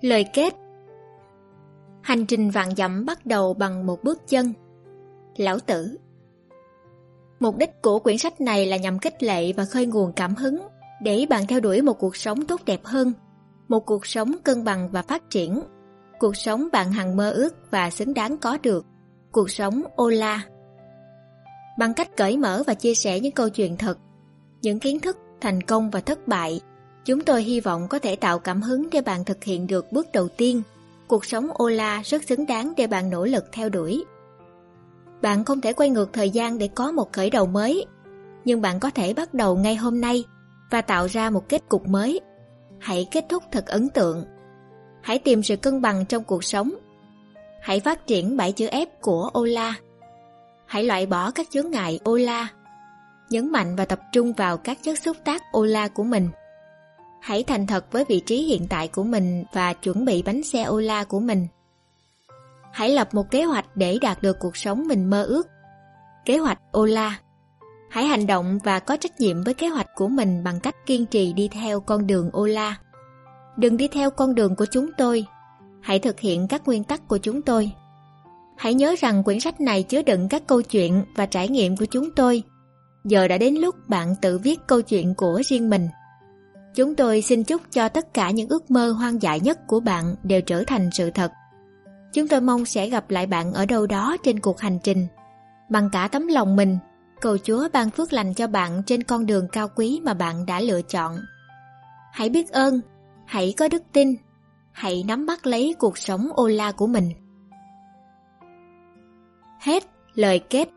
Lời kết. Hành trình vạn dặm bắt đầu bằng một bước chân. Lão Tử. Mục đích của quyển sách này là nhằm khích lệ và khơi nguồn cảm hứng để bạn theo đuổi một cuộc sống tốt đẹp hơn, một cuộc sống cân bằng và phát triển, cuộc sống bạn hằng mơ ước và xứng đáng có được, cuộc sống Ola. Bằng cách cởi mở và chia sẻ những câu chuyện thật, những kiến thức, thành công và thất bại, chúng tôi hy vọng có thể tạo cảm hứng để bạn thực hiện được bước đầu tiên. Cuộc sống Ola rất xứng đáng để bạn nỗ lực theo đuổi. Bạn không thể quay ngược thời gian để có một khởi đầu mới, nhưng bạn có thể bắt đầu ngay hôm nay và tạo ra một kết cục mới. Hãy kết thúc thật ấn tượng. Hãy tìm sự cân bằng trong cuộc sống. Hãy phát triển bảy chữ F của Ola. Hãy loại bỏ các chướng ngại Ola. Nhấn mạnh và tập trung vào các chất xúc tác Ola của mình. Hãy thành thật với vị trí hiện tại của mình và chuẩn bị bánh xe Ola của mình. Hãy lập một kế hoạch để đạt được cuộc sống mình mơ ước. Kế hoạch Ola Hãy hành động và có trách nhiệm với kế hoạch của mình bằng cách kiên trì đi theo con đường Ola. Đừng đi theo con đường của chúng tôi. Hãy thực hiện các nguyên tắc của chúng tôi. Hãy nhớ rằng quyển sách này chứa đựng các câu chuyện và trải nghiệm của chúng tôi. Giờ đã đến lúc bạn tự viết câu chuyện của riêng mình. Chúng tôi xin chúc cho tất cả những ước mơ hoang dại nhất của bạn đều trở thành sự thật. Chúng tôi mong sẽ gặp lại bạn ở đâu đó trên cuộc hành trình. Bằng cả tấm lòng mình, cầu Chúa ban phước lành cho bạn trên con đường cao quý mà bạn đã lựa chọn. Hãy biết ơn, hãy có đức tin, hãy nắm bắt lấy cuộc sống ô la của mình. Hết lời kết